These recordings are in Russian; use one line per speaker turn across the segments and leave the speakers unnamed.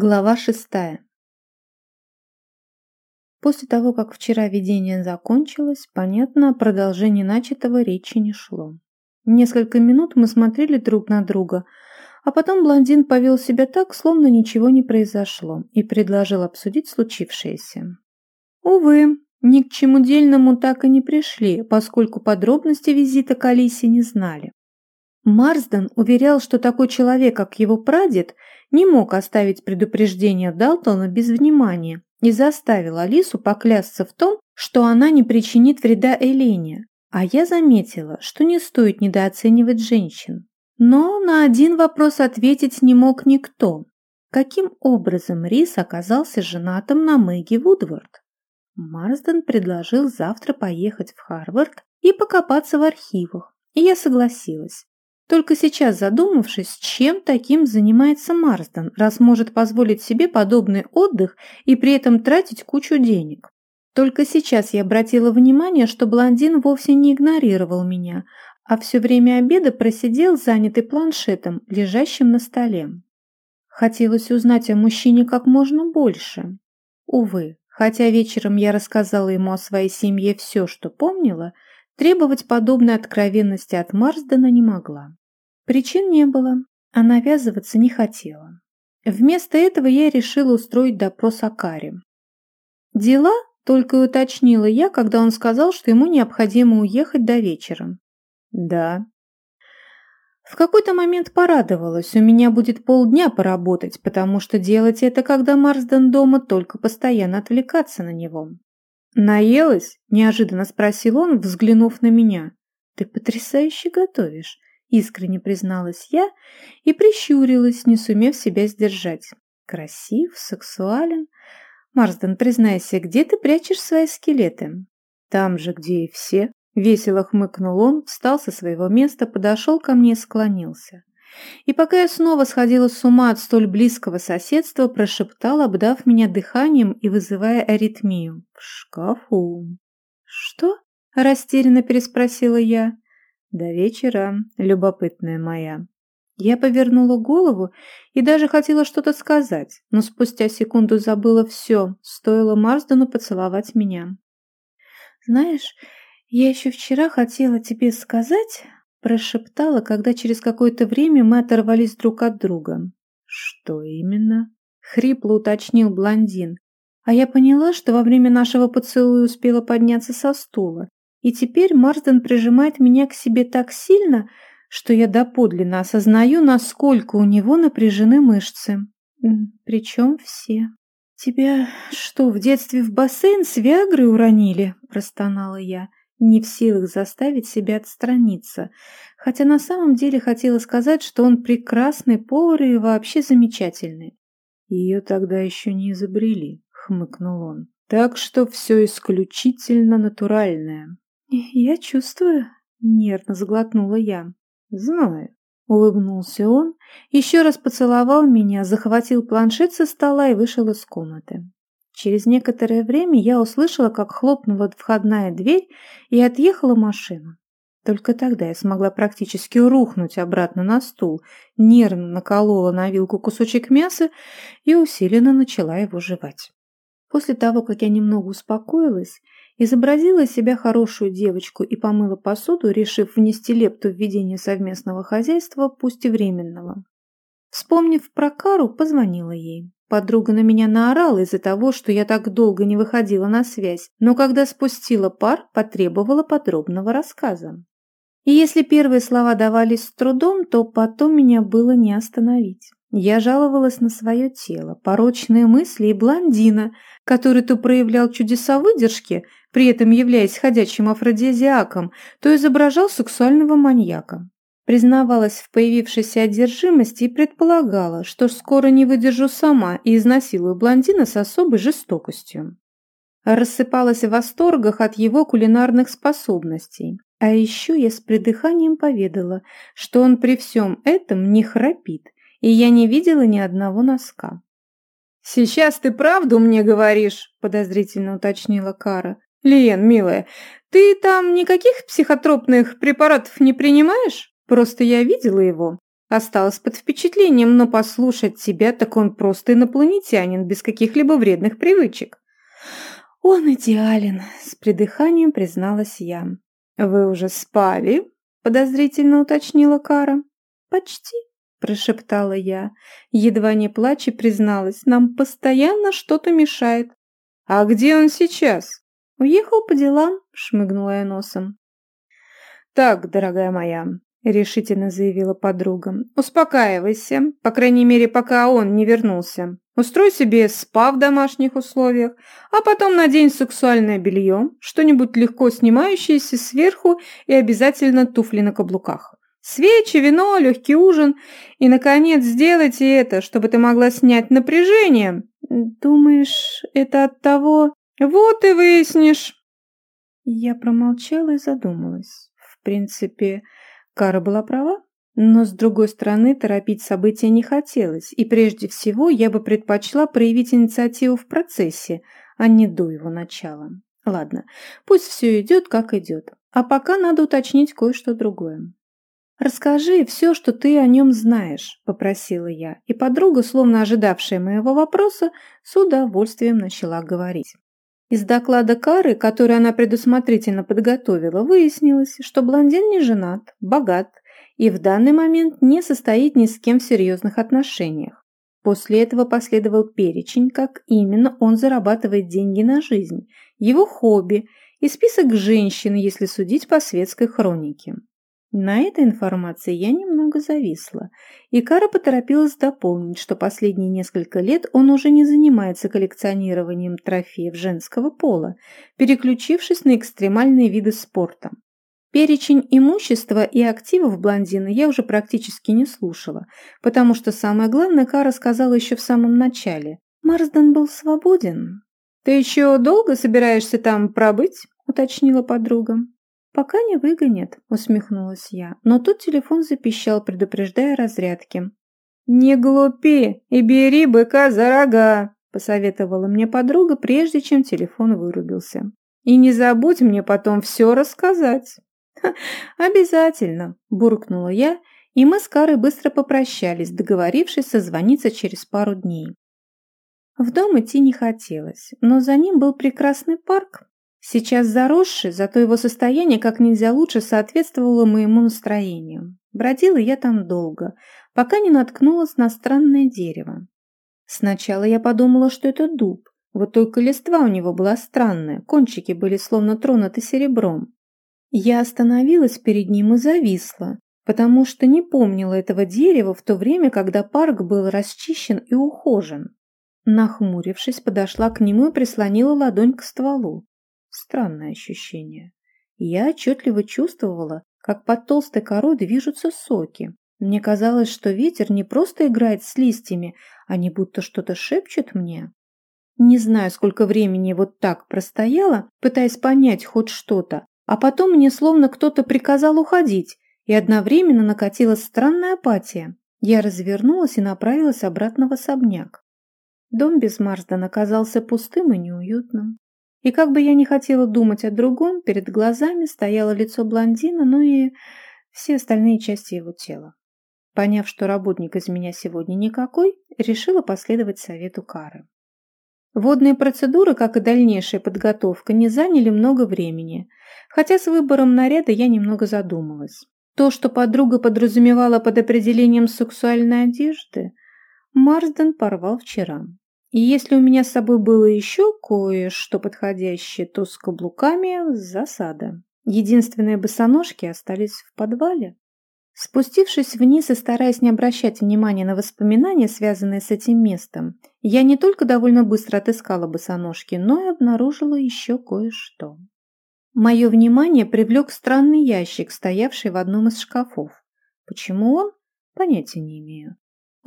Глава шестая. После того, как вчера видение закончилось, понятно, о продолжении начатого речи не шло. Несколько минут мы смотрели друг на друга, а потом блондин повел себя так, словно ничего не произошло, и предложил обсудить случившееся. Увы, ни к чему дельному так и не пришли, поскольку подробности визита к Алисе не знали. Марсден уверял, что такой человек, как его прадед – не мог оставить предупреждение Далтона без внимания и заставил Алису поклясться в том, что она не причинит вреда Элене. А я заметила, что не стоит недооценивать женщин. Но на один вопрос ответить не мог никто. Каким образом Рис оказался женатым на Мэгги Вудвард? Марсден предложил завтра поехать в Харвард и покопаться в архивах, и я согласилась. Только сейчас задумавшись, чем таким занимается Марсден, раз может позволить себе подобный отдых и при этом тратить кучу денег. Только сейчас я обратила внимание, что блондин вовсе не игнорировал меня, а все время обеда просидел занятый планшетом, лежащим на столе. Хотелось узнать о мужчине как можно больше. Увы, хотя вечером я рассказала ему о своей семье все, что помнила, требовать подобной откровенности от Марсдена не могла. Причин не было, а навязываться не хотела. Вместо этого я решила устроить допрос о Каре. Дела только уточнила я, когда он сказал, что ему необходимо уехать до вечера. Да. В какой-то момент порадовалась, у меня будет полдня поработать, потому что делать это, когда Марсден дома, только постоянно отвлекаться на него. «Наелась?» – неожиданно спросил он, взглянув на меня. «Ты потрясающе готовишь искренне призналась я и прищурилась, не сумев себя сдержать. Красив, сексуален. Марсден, признайся, где ты прячешь свои скелеты? Там же, где и все. Весело хмыкнул он, встал со своего места, подошел ко мне и склонился. И пока я снова сходила с ума от столь близкого соседства, прошептал, обдав меня дыханием и вызывая аритмию. «В шкафу». «Что?» – растерянно переспросила я. До вечера, любопытная моя. Я повернула голову и даже хотела что-то сказать, но спустя секунду забыла все, стоило Марсдену поцеловать меня. «Знаешь, я еще вчера хотела тебе сказать...» прошептала, когда через какое-то время мы оторвались друг от друга. «Что именно?» — хрипло уточнил блондин. А я поняла, что во время нашего поцелуя успела подняться со стула и теперь Марсден прижимает меня к себе так сильно, что я доподлинно осознаю, насколько у него напряжены мышцы. Причем все. «Тебя что, в детстве в бассейн с Виагрой уронили?» – простонала я, не в силах заставить себя отстраниться, хотя на самом деле хотела сказать, что он прекрасный повар и вообще замечательный. «Ее тогда еще не изобрели», – хмыкнул он. «Так что все исключительно натуральное». «Я чувствую», — нервно заглотнула я. «Знаю», — улыбнулся он, еще раз поцеловал меня, захватил планшет со стола и вышел из комнаты. Через некоторое время я услышала, как хлопнула входная дверь и отъехала машина. Только тогда я смогла практически рухнуть обратно на стул, нервно наколола на вилку кусочек мяса и усиленно начала его жевать. После того, как я немного успокоилась, изобразила из себя хорошую девочку и помыла посуду, решив внести лепту в ведение совместного хозяйства, пусть и временного. Вспомнив про Кару, позвонила ей. Подруга на меня наорала из-за того, что я так долго не выходила на связь, но когда спустила пар, потребовала подробного рассказа. И если первые слова давались с трудом, то потом меня было не остановить. Я жаловалась на свое тело, порочные мысли и блондина, который то проявлял чудеса выдержки, при этом являясь ходячим афродизиаком, то изображал сексуального маньяка. Признавалась в появившейся одержимости и предполагала, что скоро не выдержу сама и изнасилую блондина с особой жестокостью. Рассыпалась в восторгах от его кулинарных способностей. А еще я с придыханием поведала, что он при всем этом не храпит, и я не видела ни одного носка. «Сейчас ты правду мне говоришь?» – подозрительно уточнила Кара. «Лиен, милая, ты там никаких психотропных препаратов не принимаешь? Просто я видела его». Осталось под впечатлением, но послушать тебя, так он просто инопланетянин, без каких-либо вредных привычек. Он идеален, с придыханием призналась я. Вы уже спали? Подозрительно уточнила Кара. Почти, прошептала я. Едва не плача призналась, нам постоянно что-то мешает. А где он сейчас? Уехал по делам, шмыгнула я носом. Так, дорогая моя, — решительно заявила подруга. «Успокаивайся, по крайней мере, пока он не вернулся. Устрой себе спа в домашних условиях, а потом надень сексуальное белье, что-нибудь легко снимающееся сверху и обязательно туфли на каблуках. Свечи, вино, легкий ужин. И, наконец, сделайте это, чтобы ты могла снять напряжение. Думаешь, это от того... Вот и выяснишь». Я промолчала и задумалась. В принципе... Кара была права, но, с другой стороны, торопить события не хотелось, и прежде всего я бы предпочла проявить инициативу в процессе, а не до его начала. Ладно, пусть все идет, как идет, а пока надо уточнить кое-что другое. «Расскажи все, что ты о нем знаешь», – попросила я, и подруга, словно ожидавшая моего вопроса, с удовольствием начала говорить. Из доклада Кары, который она предусмотрительно подготовила, выяснилось, что блондин не женат, богат и в данный момент не состоит ни с кем в серьезных отношениях. После этого последовал перечень, как именно он зарабатывает деньги на жизнь, его хобби и список женщин, если судить по светской хронике. На этой информации я немного зависла, и Кара поторопилась дополнить, что последние несколько лет он уже не занимается коллекционированием трофеев женского пола, переключившись на экстремальные виды спорта. Перечень имущества и активов блондина я уже практически не слушала, потому что самое главное Кара сказала еще в самом начале. Марсден был свободен. «Ты еще долго собираешься там пробыть?» – уточнила подруга. «Пока не выгонят», — усмехнулась я, но тут телефон запищал, предупреждая разрядки. «Не глупи и бери быка за рога», — посоветовала мне подруга, прежде чем телефон вырубился. «И не забудь мне потом все рассказать». «Обязательно», — буркнула я, и мы с Карой быстро попрощались, договорившись созвониться через пару дней. В дом идти не хотелось, но за ним был прекрасный парк, Сейчас заросший, зато его состояние как нельзя лучше соответствовало моему настроению. Бродила я там долго, пока не наткнулась на странное дерево. Сначала я подумала, что это дуб, вот только листва у него была странная, кончики были словно тронуты серебром. Я остановилась перед ним и зависла, потому что не помнила этого дерева в то время, когда парк был расчищен и ухожен. Нахмурившись, подошла к нему и прислонила ладонь к стволу. Странное ощущение. Я отчетливо чувствовала, как под толстой корой движутся соки. Мне казалось, что ветер не просто играет с листьями, они будто что-то шепчут мне. Не знаю, сколько времени вот так простояла, пытаясь понять хоть что-то, а потом мне словно кто-то приказал уходить, и одновременно накатилась странная апатия. Я развернулась и направилась обратно в особняк. Дом без Марсдена оказался пустым и неуютным. И как бы я ни хотела думать о другом, перед глазами стояло лицо блондина, ну и все остальные части его тела. Поняв, что работник из меня сегодня никакой, решила последовать совету Кары. Водные процедуры, как и дальнейшая подготовка, не заняли много времени, хотя с выбором наряда я немного задумалась. То, что подруга подразумевала под определением сексуальной одежды, Марсден порвал вчера. И если у меня с собой было еще кое-что подходящее, то с каблуками засада. Единственные босоножки остались в подвале. Спустившись вниз и стараясь не обращать внимания на воспоминания, связанные с этим местом, я не только довольно быстро отыскала босоножки, но и обнаружила еще кое-что. Мое внимание привлек странный ящик, стоявший в одном из шкафов. Почему он? Понятия не имею.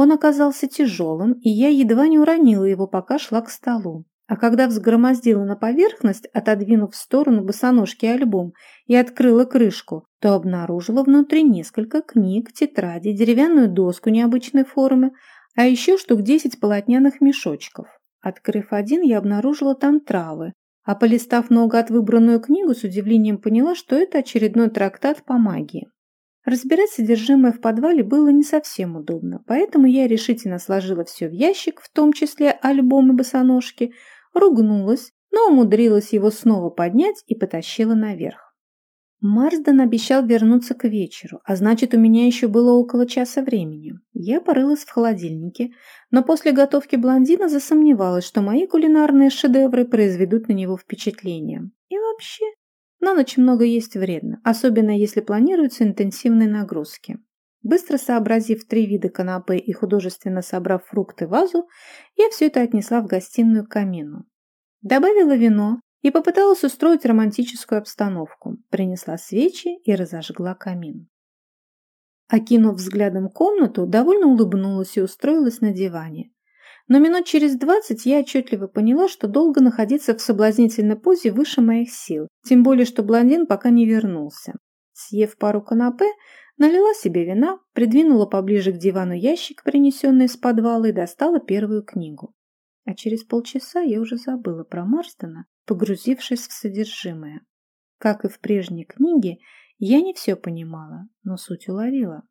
Он оказался тяжелым, и я едва не уронила его, пока шла к столу. А когда взгромоздила на поверхность, отодвинув в сторону босоножки альбом и открыла крышку, то обнаружила внутри несколько книг, тетради, деревянную доску необычной формы, а еще штук десять полотняных мешочков. Открыв один, я обнаружила там травы, а полистав наугад выбранную книгу, с удивлением поняла, что это очередной трактат по магии. Разбирать содержимое в подвале было не совсем удобно, поэтому я решительно сложила все в ящик, в том числе альбом и босоножки, ругнулась, но умудрилась его снова поднять и потащила наверх. Марсден обещал вернуться к вечеру, а значит, у меня еще было около часа времени. Я порылась в холодильнике, но после готовки блондина засомневалась, что мои кулинарные шедевры произведут на него впечатление. И вообще, на ночь много есть вредно, особенно если планируются интенсивные нагрузки. Быстро сообразив три вида канапе и художественно собрав фрукты в вазу, я все это отнесла в гостиную к камину. Добавила вино, и попыталась устроить романтическую обстановку, принесла свечи и разожгла камин. Окинув взглядом комнату, довольно улыбнулась и устроилась на диване. Но минут через двадцать я отчетливо поняла, что долго находиться в соблазнительной позе выше моих сил, тем более, что блондин пока не вернулся. Съев пару канапе, налила себе вина, придвинула поближе к дивану ящик, принесенный из подвала, и достала первую книгу. А через полчаса я уже забыла про Марстона погрузившись в содержимое. Как и в прежней книге, я не все понимала, но суть уловила.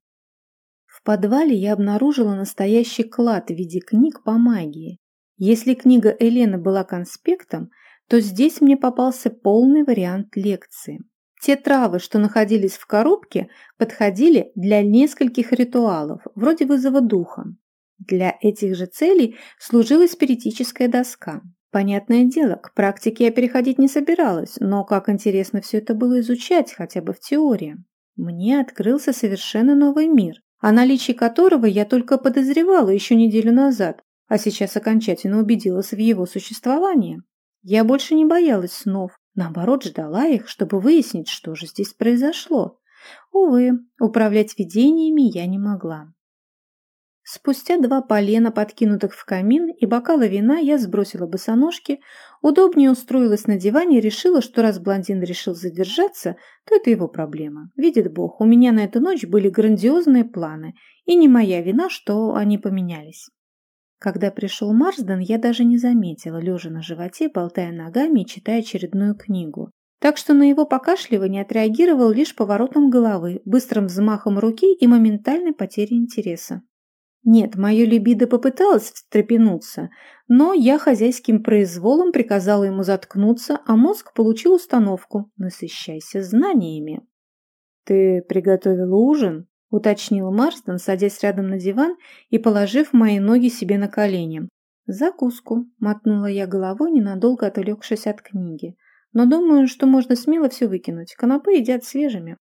В подвале я обнаружила настоящий клад в виде книг по магии. Если книга Елены была конспектом, то здесь мне попался полный вариант лекции. Те травы, что находились в коробке, подходили для нескольких ритуалов, вроде вызова духа. Для этих же целей служила спиритическая доска. Понятное дело, к практике я переходить не собиралась, но как интересно все это было изучать, хотя бы в теории. Мне открылся совершенно новый мир, о наличии которого я только подозревала еще неделю назад, а сейчас окончательно убедилась в его существовании. Я больше не боялась снов, наоборот ждала их, чтобы выяснить, что же здесь произошло. Увы, управлять видениями я не могла. Спустя два полена, подкинутых в камин, и бокала вина, я сбросила босоножки, удобнее устроилась на диване и решила, что раз блондин решил задержаться, то это его проблема. Видит Бог, у меня на эту ночь были грандиозные планы, и не моя вина, что они поменялись. Когда пришел Марсден, я даже не заметила, лежа на животе, болтая ногами и читая очередную книгу. Так что на его покашливание отреагировал лишь поворотом головы, быстрым взмахом руки и моментальной потерей интереса. Нет, мое либидо попыталось встрепенуться, но я хозяйским произволом приказала ему заткнуться, а мозг получил установку «насыщайся знаниями». «Ты приготовила ужин?» – уточнил Марстон, садясь рядом на диван и положив мои ноги себе на колени. «Закуску», – мотнула я головой, ненадолго отвлекшись от книги. «Но думаю, что можно смело все выкинуть. Канапе едят свежими».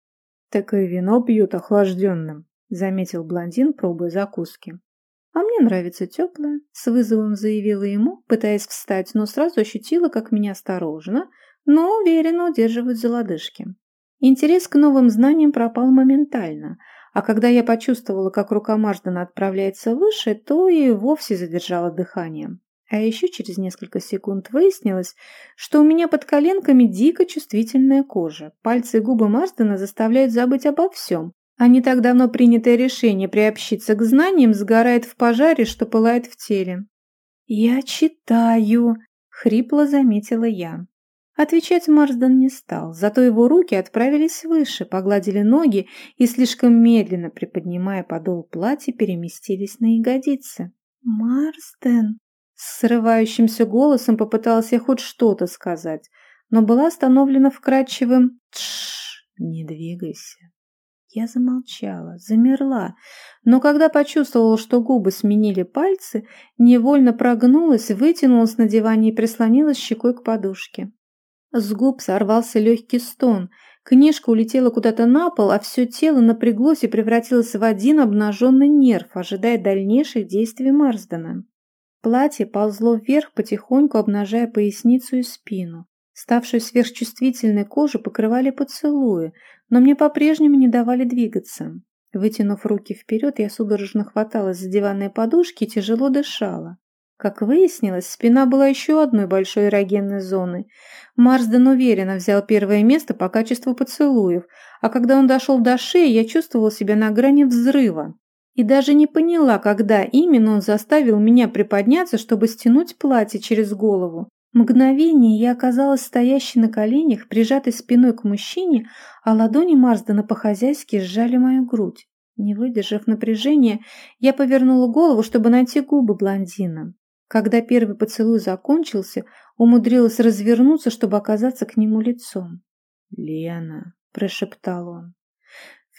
«Так и вино пьют охлажденным», заметил блондин, пробуя закуски. «А мне нравится теплое», — с вызовом заявила ему, пытаясь встать, но сразу ощутила, как меня осторожно, но уверенно удерживают за лодыжки. Интерес к новым знаниям пропал моментально, а когда я почувствовала, как рука Маждана отправляется выше, то и вовсе задержала дыхание. А еще через несколько секунд выяснилось, что у меня под коленками дико чувствительная кожа. Пальцы и губы Марсдена заставляют забыть обо всем, а не так давно принятое решение приобщиться к знаниям сгорает в пожаре, что пылает в теле. «Я читаю», — хрипло заметила я. Отвечать Марсден не стал, зато его руки отправились выше, погладили ноги и, слишком медленно приподнимая подол платья, переместились на ягодицы. «Марсден!» С срывающимся голосом попыталась я хоть что-то сказать, но была остановлена вкрадчивым «Тш, не двигайся». Я замолчала, замерла, но когда почувствовала, что губы сменили пальцы, невольно прогнулась, вытянулась на диване и прислонилась щекой к подушке. С губ сорвался легкий стон, книжка улетела куда-то на пол, а все тело напряглось и превратилось в один обнаженный нерв, ожидая дальнейших действий Марсдена. Платье ползло вверх, потихоньку обнажая поясницу и спину. Ставшую сверхчувствительной кожу покрывали поцелуи, но мне по-прежнему не давали двигаться. Вытянув руки вперед, я судорожно хваталась за диванные подушки и тяжело дышала. Как выяснилось, спина была еще одной большой эрогенной зоной. Марсден уверенно взял первое место по качеству поцелуев, а когда он дошел до шеи, я чувствовала себя на грани взрыва. И даже не поняла, когда именно он заставил меня приподняться, чтобы стянуть платье через голову. Мгновение я оказалась стоящей на коленях, прижатой спиной к мужчине, а ладони Марсдена по-хозяйски сжали мою грудь. Не выдержав напряжения, я повернула голову, чтобы найти губы блондина. Когда первый поцелуй закончился, умудрилась развернуться, чтобы оказаться к нему лицом.
«Лена», — прошептал он.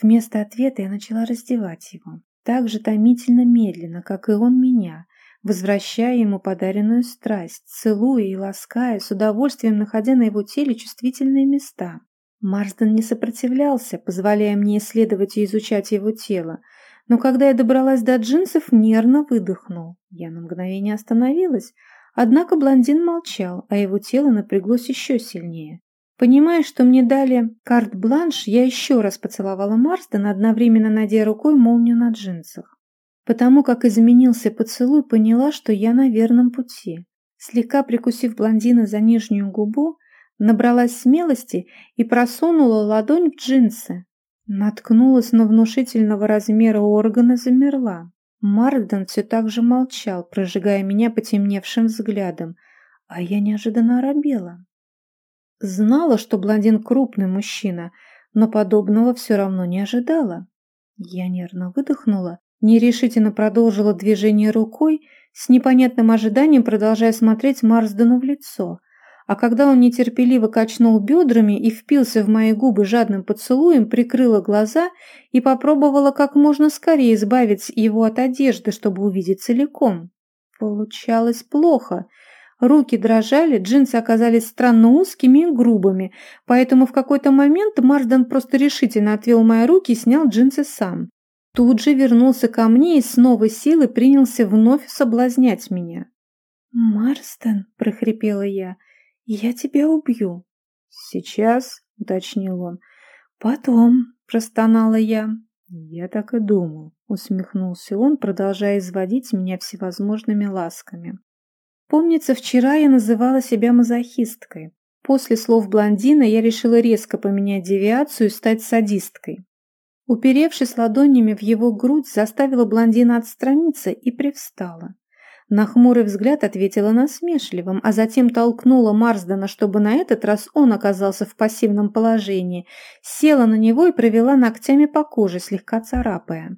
Вместо ответа я начала раздевать его, так же томительно медленно, как и он меня, возвращая ему подаренную страсть, целуя и лаская, с удовольствием находя на его теле чувствительные места. Марсден не сопротивлялся, позволяя мне исследовать и изучать его тело, но когда я добралась до джинсов, нервно выдохнул. Я на мгновение остановилась, однако блондин молчал, а его тело напряглось еще сильнее. Понимая, что мне дали карт-бланш, я еще раз поцеловала Марсдена, одновременно надея рукой молнию на джинсах. Потому как изменился поцелуй, поняла, что я на верном пути. Слегка прикусив блондина за нижнюю губу, набралась смелости и просунула ладонь в джинсы. Наткнулась на внушительного размера органа, замерла. Марден все так же молчал, прожигая меня потемневшим взглядом, а я неожиданно оробела. Знала, что блондин крупный мужчина, но подобного все равно не ожидала. Я нервно выдохнула, нерешительно продолжила движение рукой, с непонятным ожиданием продолжая смотреть Марсдену в лицо. А когда он нетерпеливо качнул бедрами и впился в мои губы жадным поцелуем, прикрыла глаза и попробовала как можно скорее избавить его от одежды, чтобы увидеть целиком. Получалось плохо — Руки дрожали, джинсы оказались странно узкими и грубыми, поэтому в какой-то момент Марсден просто решительно отвел мои руки и снял джинсы сам. Тут же вернулся ко мне и с новой силой принялся вновь соблазнять меня.
«Марстон», — прохрипела я, — «я тебя убью».
«Сейчас», — уточнил он.
«Потом», — простонала я.
«Я так и думал», — усмехнулся он, продолжая изводить меня всевозможными ласками. Помнится, вчера я называла себя мазохисткой. После слов блондина я решила резко поменять девиацию и стать садисткой. Уперевшись ладонями в его грудь, заставила блондина отстраниться и привстала. На хмурый взгляд ответила насмешливым, а затем толкнула Марсдена, чтобы на этот раз он оказался в пассивном положении, села на него и провела ногтями по коже, слегка царапая.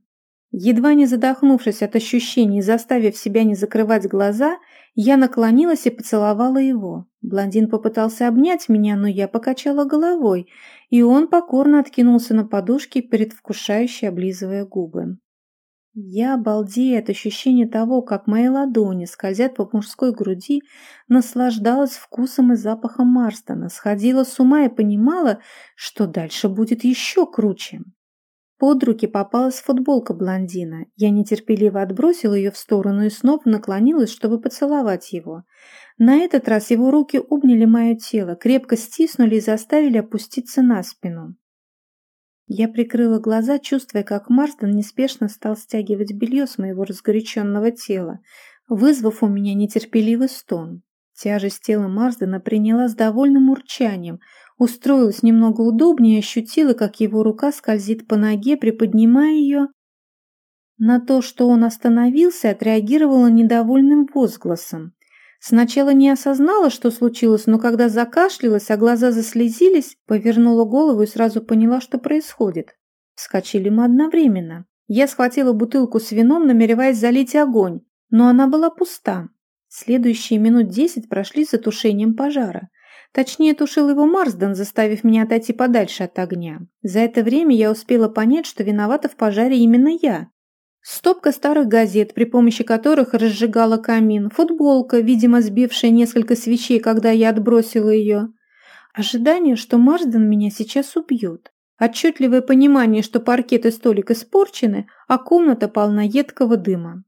Едва не задохнувшись от ощущений, заставив себя не закрывать глаза, я наклонилась и поцеловала его. Блондин попытался обнять меня, но я покачала головой, и он покорно откинулся на подушке, предвкушающе облизывая губы. Я, балдея от ощущения того, как мои ладони скользят по мужской груди, наслаждалась вкусом и запахом Марстона, сходила с ума и понимала, что дальше будет еще круче. Под руки попалась футболка блондина. Я нетерпеливо отбросила ее в сторону и снова наклонилась, чтобы поцеловать его. На этот раз его руки обняли мое тело, крепко стиснули и заставили опуститься на спину. Я прикрыла глаза, чувствуя, как Марстон неспешно стал стягивать белье с моего разгоряченного тела, вызвав у меня нетерпеливый стон. Тяжесть тела Марсдена приняла с довольным урчанием, устроилась немного удобнее и ощутила, как его рука скользит по ноге, приподнимая ее. На то, что он остановился, отреагировала недовольным возгласом. Сначала не осознала, что случилось, но когда закашлялась, а глаза заслезились, повернула голову и сразу поняла, что происходит. Вскочили мы одновременно. Я схватила бутылку с вином, намереваясь залить огонь, но она была пуста. Следующие минут десять прошли за тушением пожара. Точнее, тушил его Марсден, заставив меня отойти подальше от огня. За это время я успела понять, что виновата в пожаре именно я. Стопка старых газет, при помощи которых разжигала камин, футболка, видимо, сбившая несколько свечей, когда я отбросила ее. Ожидание, что Марсден меня сейчас убьет. Отчетливое понимание, что паркет и столик испорчены, а комната полна едкого дыма.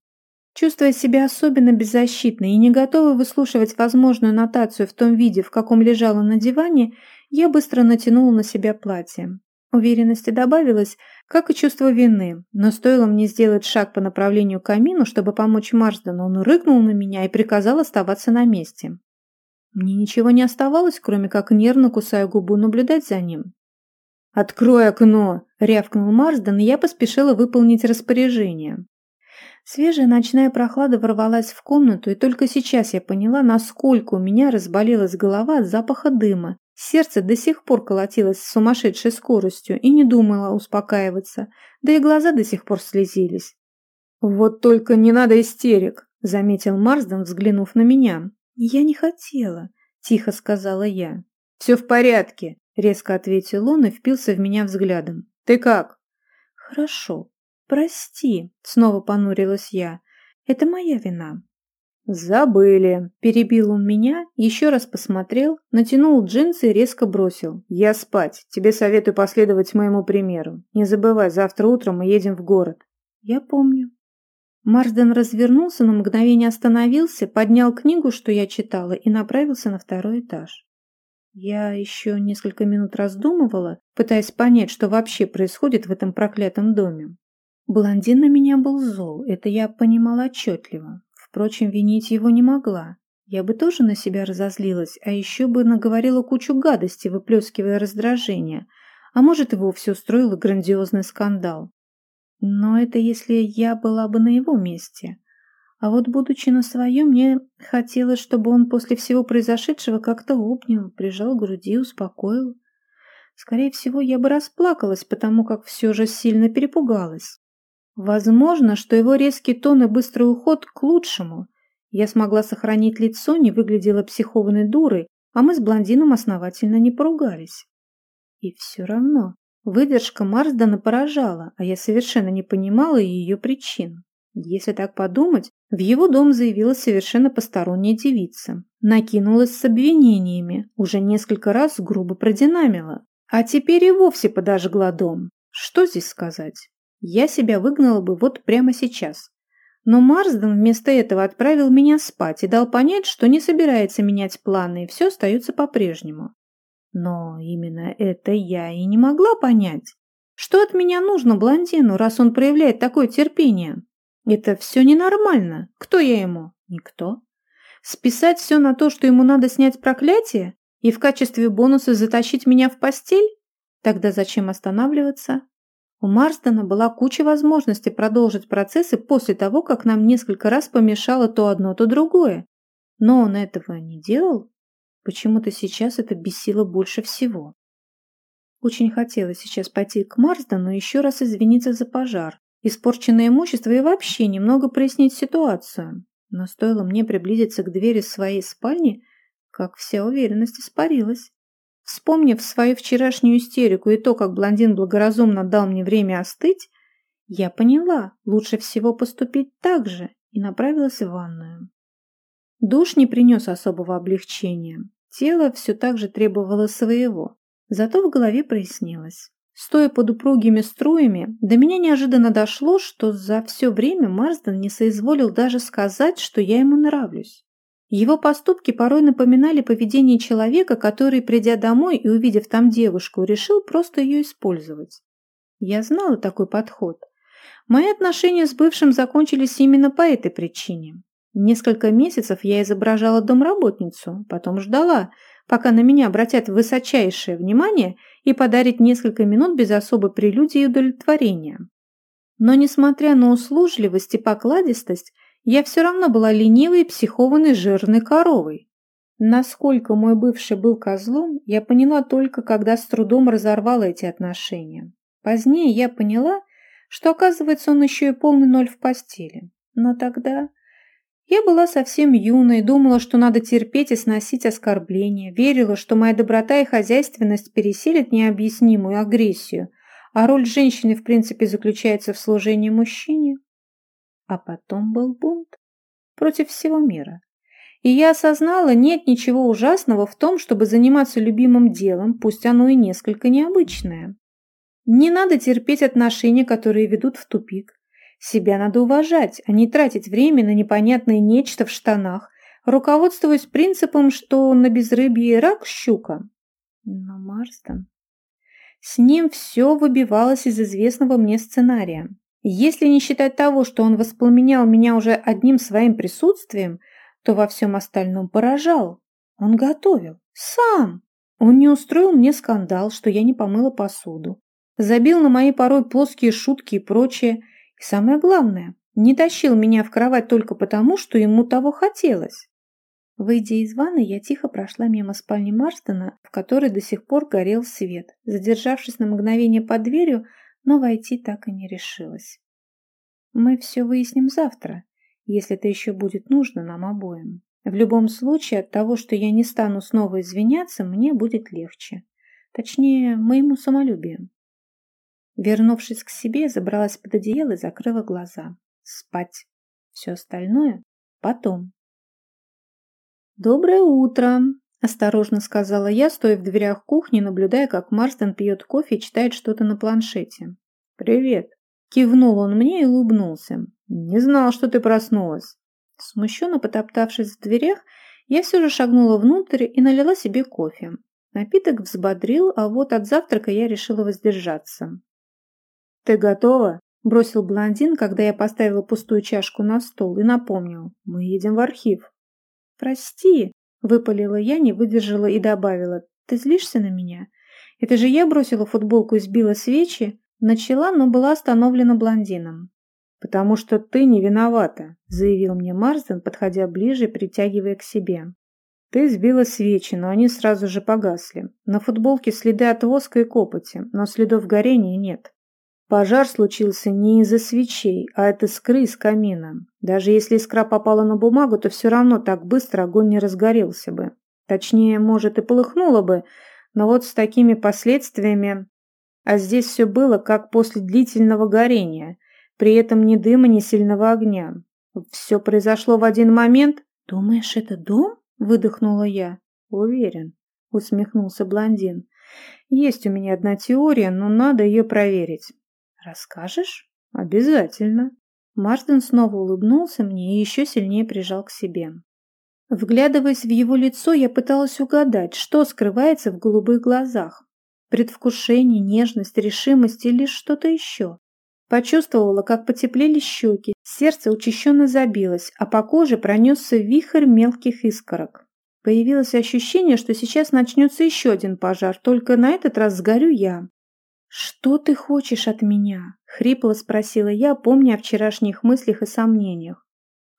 Чувствуя себя особенно беззащитной и не готовой выслушивать возможную нотацию в том виде, в каком лежала на диване, я быстро натянула на себя платье. Уверенности добавилось, как и чувство вины, но стоило мне сделать шаг по направлению к камину, чтобы помочь Марсдену, он рыкнул на меня и приказал оставаться на месте. Мне ничего не оставалось, кроме как нервно кусая губу наблюдать за ним. «Открой окно!» – рявкнул Марсден, и я поспешила выполнить распоряжение. Свежая ночная прохлада ворвалась в комнату, и только сейчас я поняла, насколько у меня разболелась голова от запаха дыма. Сердце до сих пор колотилось с сумасшедшей скоростью и не думало успокаиваться, да и глаза до сих пор слезились. «Вот только не надо истерик», — заметил Марсден, взглянув на меня. «Я не хотела», — тихо сказала я. «Все в порядке», — резко ответил он и впился в меня взглядом. «Ты как?» «Хорошо. Прости», — снова понурилась я. «Это моя вина». «Забыли», — перебил он меня, еще раз посмотрел, натянул джинсы и резко бросил. «Я спать. Тебе советую последовать моему примеру. Не забывай, завтра утром мы едем в город». «Я помню». Марсден развернулся, на мгновение остановился, поднял книгу, что я читала, и направился на второй этаж. Я еще несколько минут раздумывала, пытаясь понять, что вообще происходит в этом проклятом доме. Блондин на меня был зол, это я понимала отчетливо. Впрочем, винить его не могла. Я бы тоже на себя разозлилась, а еще бы наговорила кучу гадости, выплескивая раздражение. А может, и вовсе устроила грандиозный скандал. Но это если я была бы на его месте. А вот, будучи на своем, мне хотелось, чтобы он после всего произошедшего как-то обнял, прижал к груди, успокоил. Скорее всего, я бы расплакалась, потому как все же сильно перепугалась. Возможно, что его резкий тон и быстрый уход к лучшему. Я смогла сохранить лицо, не выглядела психованной дурой, а мы с блондином основательно не поругались. И все равно выдержка Марсдена поражала, а я совершенно не понимала ее причин. Если так подумать, в его дом заявилась совершенно посторонняя девица. Накинулась с обвинениями, уже несколько раз грубо продинамила. А теперь и вовсе подожгла дом. Что здесь сказать? Я себя выгнала бы вот прямо сейчас. Но Марсден вместо этого отправил меня спать и дал понять, что не собирается менять планы, и все остается по-прежнему. Но именно это я и не могла понять. Что от меня нужно блондину, раз он проявляет такое терпение? Это все ненормально. Кто я ему? Никто. Списать все на то, что ему надо снять проклятие и в качестве бонуса затащить меня в постель? Тогда зачем останавливаться? У Марстона была куча возможностей продолжить процессы после того, как нам несколько раз помешало то одно, то другое. Но он этого не делал. Почему-то сейчас это бесило больше всего. Очень хотелось сейчас пойти к Марсдену и еще раз извиниться за пожар, испорченное имущество и вообще немного прояснить ситуацию. Но стоило мне приблизиться к двери своей спальни, как вся уверенность испарилась. Вспомнив свою вчерашнюю истерику и то, как блондин благоразумно дал мне время остыть, я поняла, лучше всего поступить так же и направилась в ванную. Душ не принес особого облегчения. Тело все так же требовало своего, зато в голове прояснилось. Стоя под упругими струями, до меня неожиданно дошло, что за все время Марсден не соизволил даже сказать, что я ему нравлюсь. Его поступки порой напоминали поведение человека, который, придя домой и увидев там девушку, решил просто ее использовать. Я знала такой подход. Мои отношения с бывшим закончились именно по этой причине. Несколько месяцев я изображала домработницу, потом ждала, пока на меня обратят высочайшее внимание и подарить несколько минут без особой прелюдии и удовлетворения. Но, несмотря на услужливость и покладистость, я все равно была ленивой психованной жирной коровой. Насколько мой бывший был козлом, я поняла только, когда с трудом разорвала эти отношения. Позднее я поняла, что, оказывается, он еще и полный ноль в постели. Но тогда я была совсем юной, думала, что надо терпеть и сносить оскорбления, верила, что моя доброта и хозяйственность переселят необъяснимую агрессию, а роль женщины в принципе заключается в служении мужчине. А потом был бунт против всего мира. И я осознала, нет ничего ужасного в том, чтобы заниматься любимым делом, пусть оно и несколько необычное. Не надо терпеть отношения, которые ведут в тупик. Себя надо уважать, а не тратить время на непонятное нечто в штанах, руководствуясь принципом, что на безрыбье рак щука. Но Марстон... С ним все выбивалось из известного мне сценария. Если не считать того, что он воспламенял меня уже одним своим присутствием, то во всем остальном поражал. Он готовил. Сам. Он не устроил мне скандал, что я не помыла посуду. Забил на мои порой плоские шутки и прочее – и самое главное, Не тащил меня в кровать только потому, что ему того хотелось.
Выйдя из ванны, я тихо прошла мимо спальни Марстона, в которой до сих пор горел свет, задержавшись на мгновение под дверью, но войти так и не решилась. Мы все выясним завтра, если это еще будет нужно нам обоим. В любом случае, от того, что я не стану снова извиняться, мне будет легче. Точнее, моему самолюбию. Вернувшись к себе, забралась под одеяло и закрыла глаза. Спать. Все остальное потом.
«Доброе утро!» – осторожно сказала я, стоя в дверях кухни, наблюдая, как Марстон пьет кофе и читает что-то на планшете.
«Привет!»
– кивнул он мне и улыбнулся.
«Не знал, что ты проснулась».
Смущенно потоптавшись в дверях, я все же шагнула внутрь и налила себе кофе. Напиток взбодрил, а вот от завтрака я решила воздержаться.
«Ты готова?»
– бросил блондин, когда я поставила пустую чашку на стол и напомнил. «Мы едем в архив».
«Прости», – выпалила я, не выдержала и добавила. «Ты злишься на меня? Это же я бросила футболку и сбила свечи?» Начала, но была остановлена блондином.
«Потому что ты не виновата», – заявил мне Марсден, подходя ближе и притягивая к себе. «Ты сбила свечи, но они сразу же погасли. На футболке следы от воска и копоти, но следов горения нет. Пожар случился не из-за свечей, а от искры из камина. Даже если искра попала на бумагу, то все равно так быстро огонь не разгорелся бы. Точнее, может и полыхнуло бы, но вот с такими последствиями... А здесь все было как после длительного горения, при этом ни дыма, ни сильного огня. Все произошло в один момент.
«Думаешь, это дом?» – выдохнула я.
«Уверен», – усмехнулся блондин. «Есть у меня одна теория, но надо ее проверить.
«Расскажешь?»
«Обязательно».
Марстон снова улыбнулся мне и еще сильнее прижал к себе. Вглядываясь в его лицо, я пыталась угадать, что скрывается в голубых глазах. Предвкушение, нежность, решимость или что-то еще. Почувствовала, как потеплели щеки, сердце учащенно забилось, а по коже пронесся вихрь мелких искорок. Появилось ощущение, что сейчас начнется еще один пожар, только на этот раз сгорю я. «Что ты хочешь от меня?» — хрипло спросила я, помня о вчерашних мыслях и сомнениях.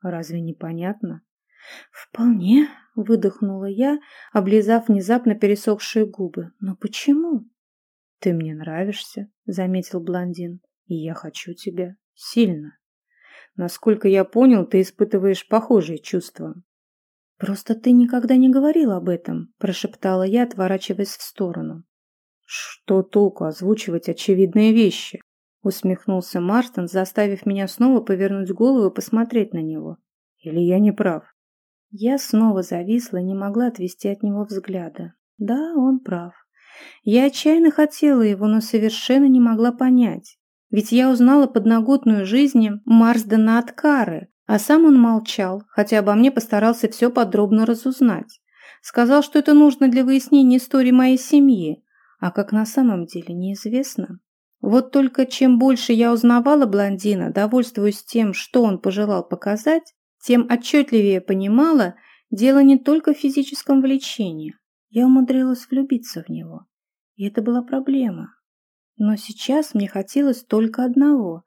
«Разве не понятно?»
«Вполне», — выдохнула я, облизав внезапно пересохшие губы. «Но почему?»
«Ты мне нравишься», — заметил блондин, — «и я хочу тебя. Сильно. Насколько я понял, ты испытываешь похожие чувства».
«Просто ты никогда не говорил об этом», — прошептала я, отворачиваясь в сторону.
«Что толку озвучивать очевидные вещи?» Усмехнулся Марстон, заставив меня снова повернуть голову и посмотреть на него. «Или я не прав?»
Я снова зависла не могла отвести от него взгляда. Да, он прав. Я отчаянно хотела его, но совершенно не могла понять. Ведь я узнала подноготную жизни Марсдена от Кары, а сам он молчал, хотя обо мне постарался все подробно разузнать. Сказал, что это нужно для выяснения истории моей семьи, а как на самом деле неизвестно. Вот только чем больше я узнавала блондина, довольствуясь тем, что он пожелал показать, тем отчетливее понимала, дело не только в физическом влечении. Я умудрилась влюбиться в него. И это была проблема. Но сейчас мне хотелось только одного,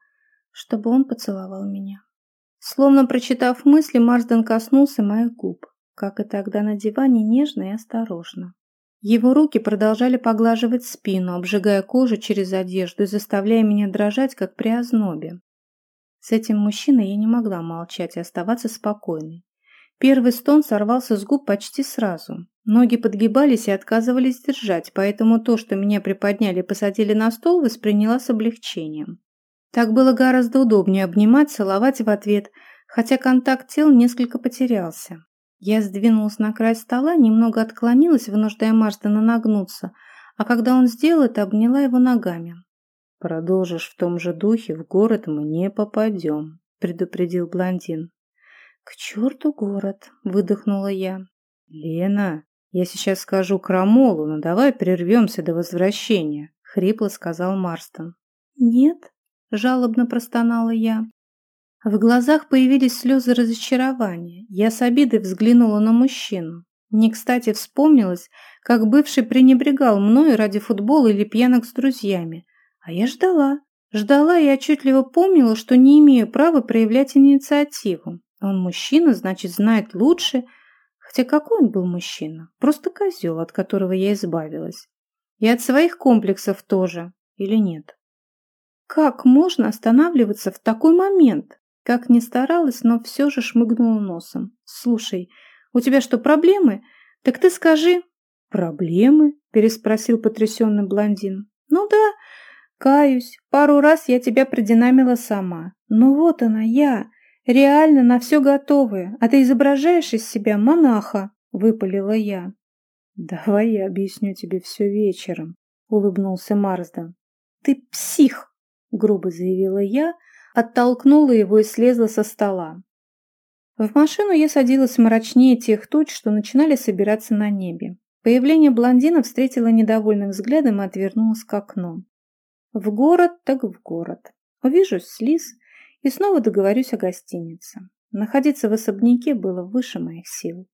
чтобы он поцеловал меня. Словно прочитав мысли, Марсден коснулся моих губ, как и тогда на диване, нежно и осторожно. Его руки продолжали поглаживать спину, обжигая кожу через одежду и заставляя меня дрожать, как при ознобе. С этим мужчиной я не могла молчать и оставаться спокойной. Первый стон сорвался с губ почти сразу. Ноги подгибались и отказывались держать, поэтому то, что меня приподняли и посадили на стол, восприняла с облегчением. Так было гораздо удобнее обнимать, целовать в ответ, хотя контакт тел несколько потерялся. Я сдвинулась на край стола, немного отклонилась, вынуждая Марстона нагнуться, а когда он сделал это, обняла его ногами.
«Продолжишь в том же духе, в город мы не попадем», — предупредил блондин.
«К черту город!» — выдохнула я.
«Лена, я сейчас скажу Крамолу, но давай прервемся до возвращения», — хрипло сказал Марстон.
«Нет», — жалобно простонала я. В глазах появились слезы разочарования. Я с обидой взглянула на мужчину. Не кстати вспомнилось, как бывший пренебрегал мною ради футбола или пьянок с друзьями. А я ждала, Ждала и отчетливо помнила, что не имею права проявлять инициативу. Он мужчина, значит, знает лучше. Хотя какой он был мужчина? Просто козел, от которого я избавилась. И от своих комплексов тоже. Или нет? Как можно останавливаться в такой момент? Как ни старалась, но все же шмыгнула носом. Слушай, у тебя что, проблемы? Так ты скажи. Проблемы? Переспросил потрясенный блондин. Ну да, каюсь. Пару раз я тебя продинамила сама. Но вот она, я. Реально на все готовая. А ты изображаешь из себя монаха, выпалила я. Давай я объясню тебе все вечером, улыбнулся Марсден. Ты псих, грубо заявила я, оттолкнула его и слезла со стола. В машину я садилась мрачнее тех туч, что начинали собираться на небе. Появление блондина встретила недовольным взглядом и отвернулась к окну. В город так в город. Увижусь с Лиз и снова договорюсь о гостинице. Находиться в особняке было выше моих сил.